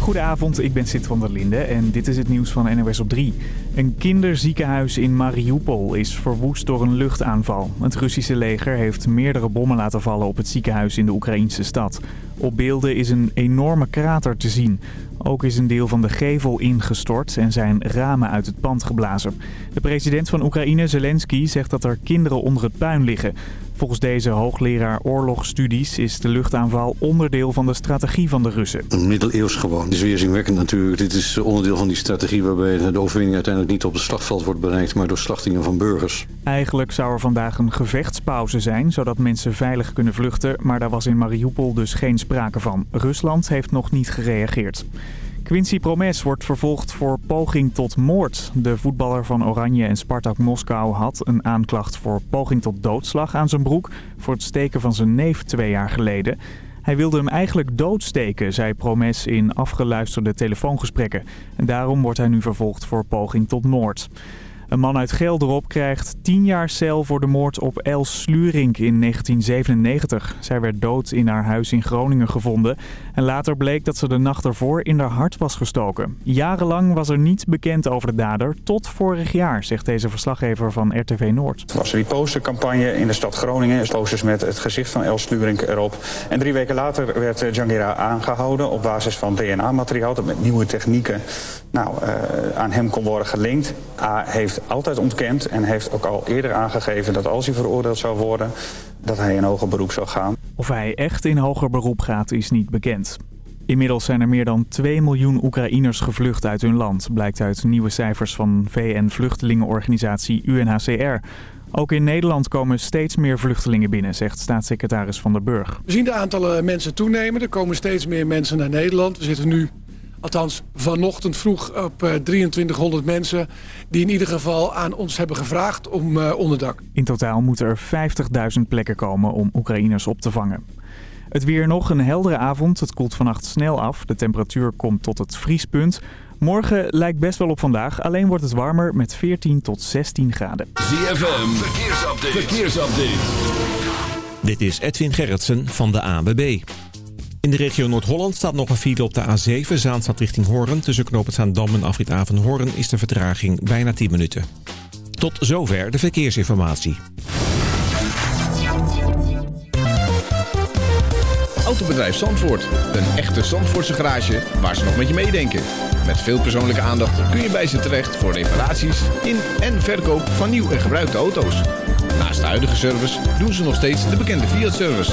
Goedenavond, ik ben Sid van der Linde en dit is het nieuws van NOS op 3. Een kinderziekenhuis in Mariupol is verwoest door een luchtaanval. Het Russische leger heeft meerdere bommen laten vallen op het ziekenhuis in de Oekraïnse stad. Op beelden is een enorme krater te zien. Ook is een deel van de gevel ingestort en zijn ramen uit het pand geblazen. De president van Oekraïne, Zelensky, zegt dat er kinderen onder het puin liggen. Volgens deze hoogleraar oorlogsstudies is de luchtaanval onderdeel van de strategie van de Russen. Middeleeuws gewoon. Het is weerzinwekkend natuurlijk. Dit is onderdeel van die strategie waarbij de overwinning uiteindelijk niet op het slagveld wordt bereikt, maar door slachtingen van burgers. Eigenlijk zou er vandaag een gevechtspauze zijn, zodat mensen veilig kunnen vluchten, maar daar was in Mariupol dus geen sprake van. Rusland heeft nog niet gereageerd. Quincy Promes wordt vervolgd voor poging tot moord. De voetballer van Oranje en Spartak Moskou had een aanklacht voor poging tot doodslag aan zijn broek... voor het steken van zijn neef twee jaar geleden. Hij wilde hem eigenlijk doodsteken, zei Promes in afgeluisterde telefoongesprekken. En daarom wordt hij nu vervolgd voor poging tot moord. Een man uit Gelderop krijgt 10 jaar cel voor de moord op Els Slurink in 1997. Zij werd dood in haar huis in Groningen gevonden. En later bleek dat ze de nacht ervoor in haar hart was gestoken. Jarenlang was er niets bekend over de dader, tot vorig jaar, zegt deze verslaggever van RTV Noord. Er was er die postercampagne in de stad Groningen. Posters met het gezicht van Els Slurink erop. En drie weken later werd Djangira aangehouden op basis van DNA-materiaal... dat met nieuwe technieken nou, uh, aan hem kon worden gelinkt. A heeft altijd ontkend en heeft ook al eerder aangegeven dat als hij veroordeeld zou worden, dat hij in hoger beroep zou gaan. Of hij echt in hoger beroep gaat is niet bekend. Inmiddels zijn er meer dan 2 miljoen Oekraïners gevlucht uit hun land, blijkt uit nieuwe cijfers van VN-vluchtelingenorganisatie UNHCR. Ook in Nederland komen steeds meer vluchtelingen binnen, zegt staatssecretaris Van der Burg. We zien de aantallen mensen toenemen. Er komen steeds meer mensen naar Nederland. We zitten nu Althans, vanochtend vroeg op 2300 mensen die in ieder geval aan ons hebben gevraagd om uh, onderdak. In totaal moeten er 50.000 plekken komen om Oekraïners op te vangen. Het weer nog een heldere avond. Het koelt vannacht snel af. De temperatuur komt tot het vriespunt. Morgen lijkt best wel op vandaag. Alleen wordt het warmer met 14 tot 16 graden. ZFM, verkeersupdate. verkeersupdate. Dit is Edwin Gerritsen van de ANWB. In de regio Noord-Holland staat nog een file op de A7, Zaanstad richting Hoorn. Tussen knooppunt Zaandam en Afrit Hoorn is de vertraging bijna 10 minuten. Tot zover de verkeersinformatie. Autobedrijf Zandvoort. Een echte Zandvoortse garage waar ze nog met je meedenken. Met veel persoonlijke aandacht kun je bij ze terecht voor reparaties in en verkoop van nieuw en gebruikte auto's. Naast de huidige service doen ze nog steeds de bekende Fiat-service.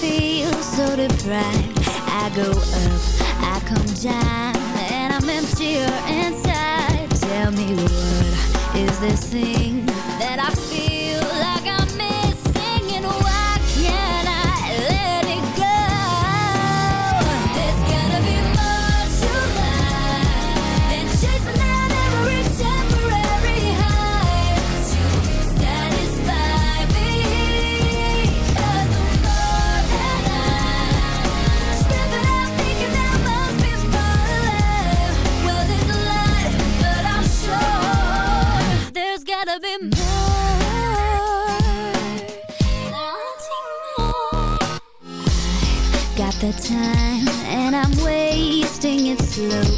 feel so deprived. I go up, I come down And I'm emptier inside. Tell me what is this thing that I feel? time, and I'm wasting it slowly.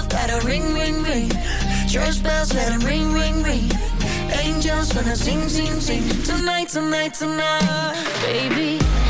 bells better ring, ring, ring. Church bells better ring, ring, ring. Angels gonna sing, sing, sing. Tonight, tonight, tonight, baby.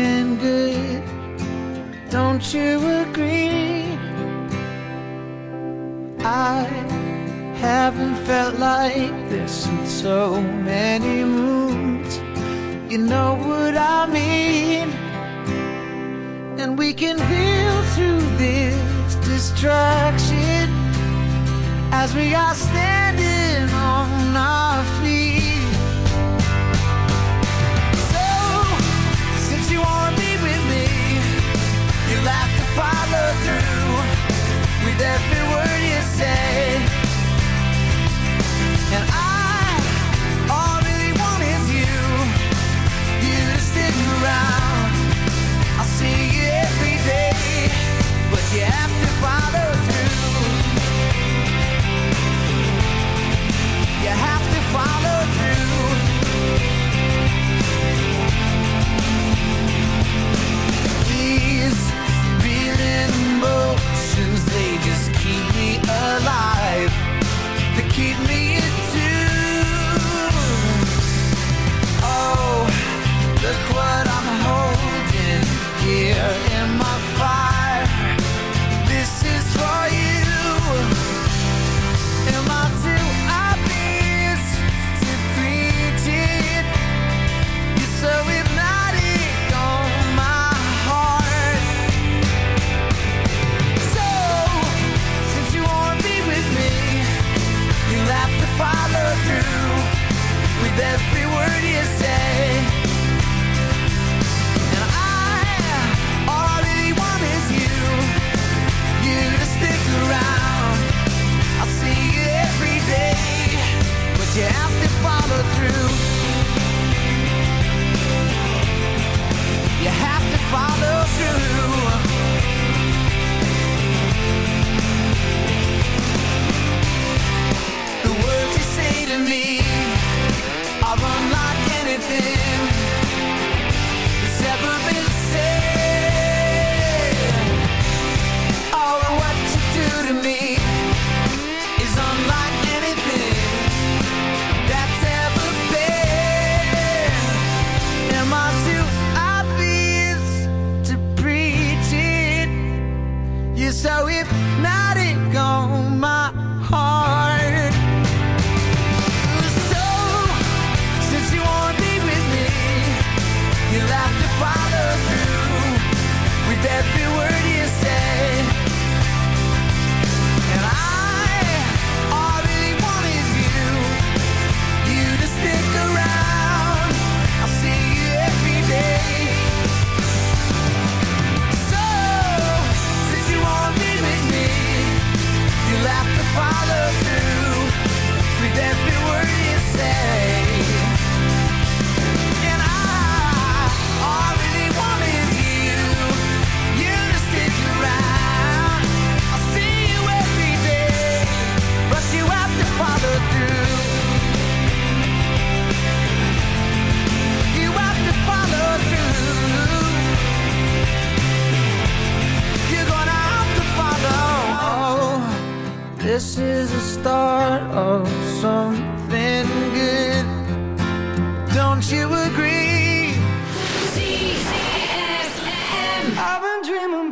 and good. Don't you agree? I haven't felt like this in so many moons. You know what I mean? And we can heal through this distraction as we are standing on our feet. follow through with every word you say. And I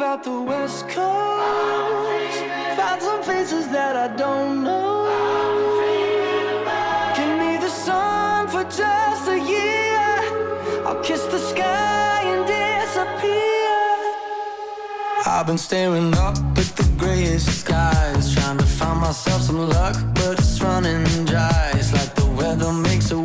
out the West Coast. Found some faces that I don't know. Give me the sun for just a year. I'll kiss the sky and disappear. I've been staring up at the grayest skies. Trying to find myself some luck, but it's running dry. It's like the weather makes a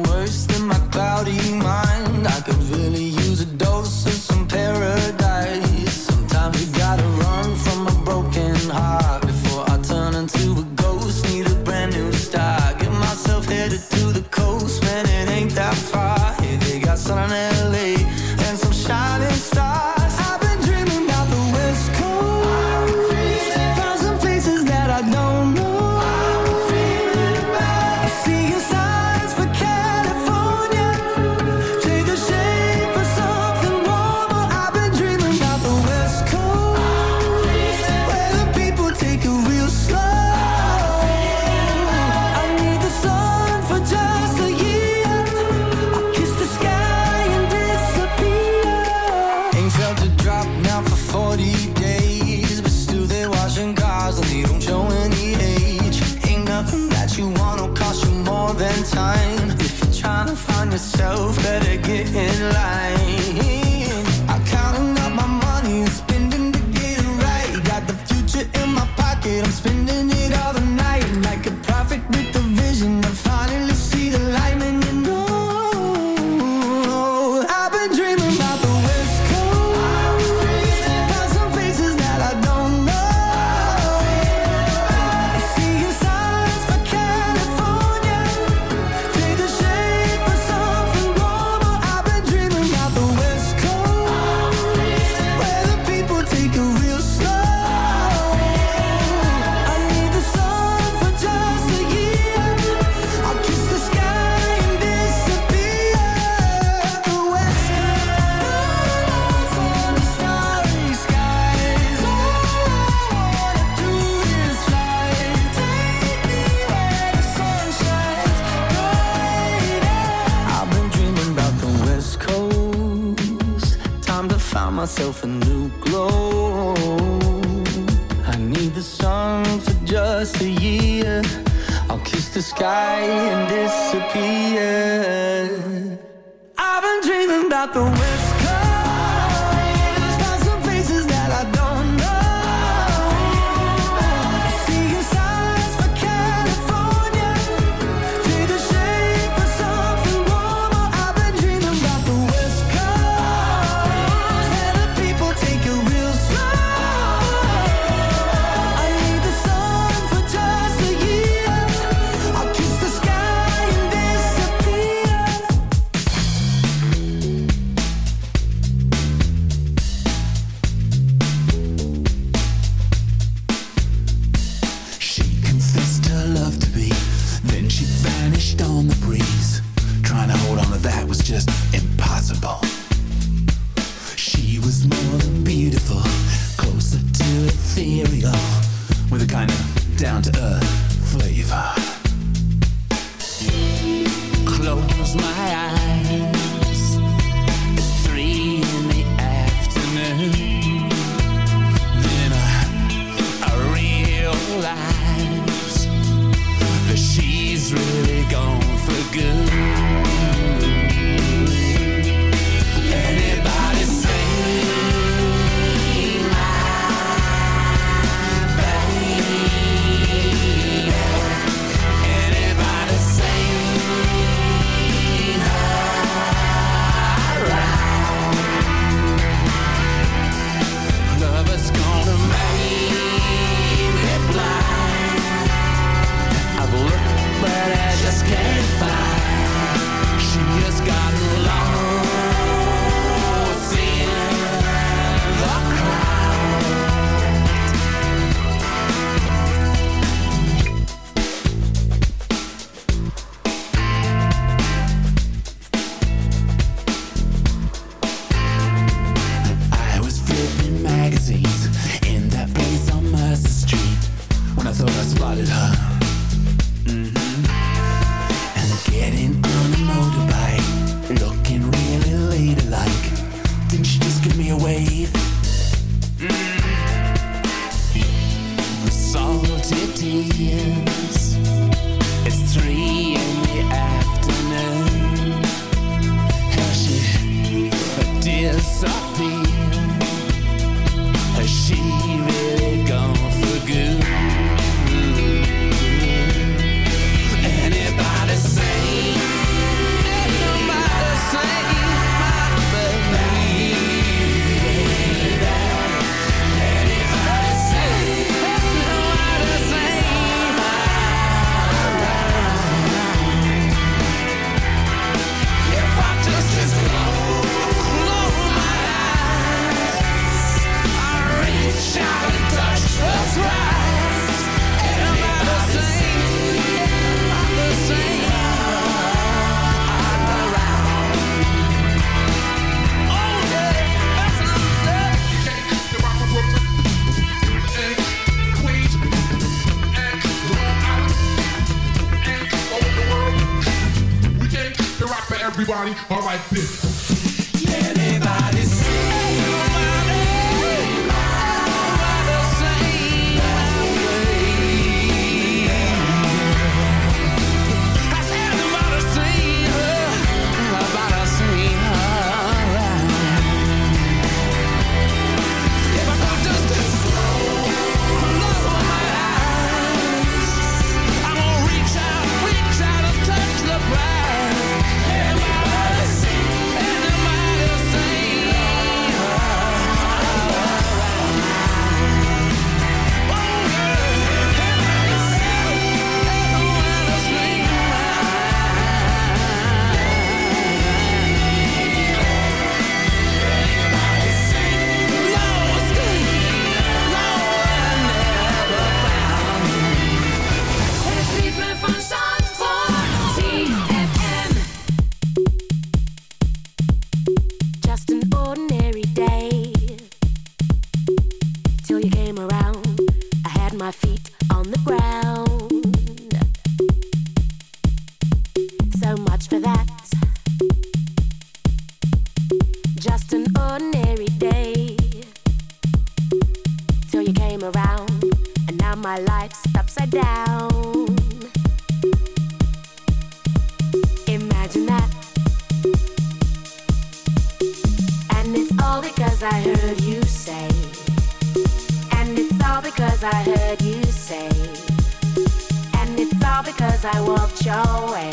Everybody, all my life's upside down. Imagine that. And it's all because I heard you say. And it's all because I heard you say. And it's all because I walked your way.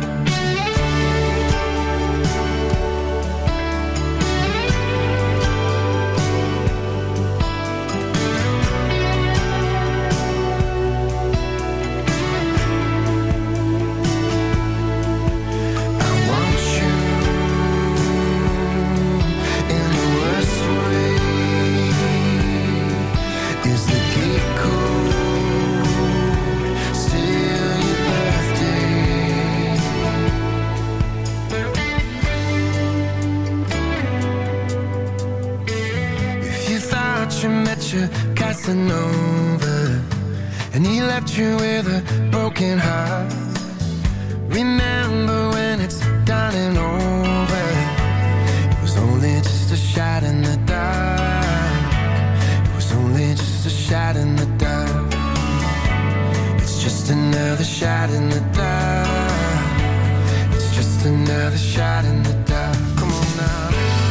just another shot in the dark. It's just another shot in the dark. Come on now.